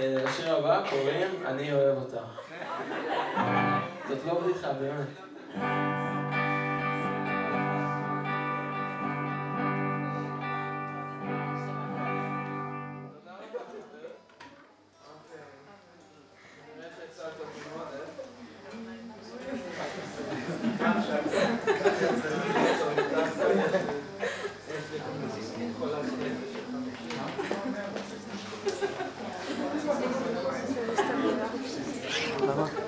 לשיר הבא קוראים אני אוהב אותך. זאת לא בדיחה, באמת. 봐.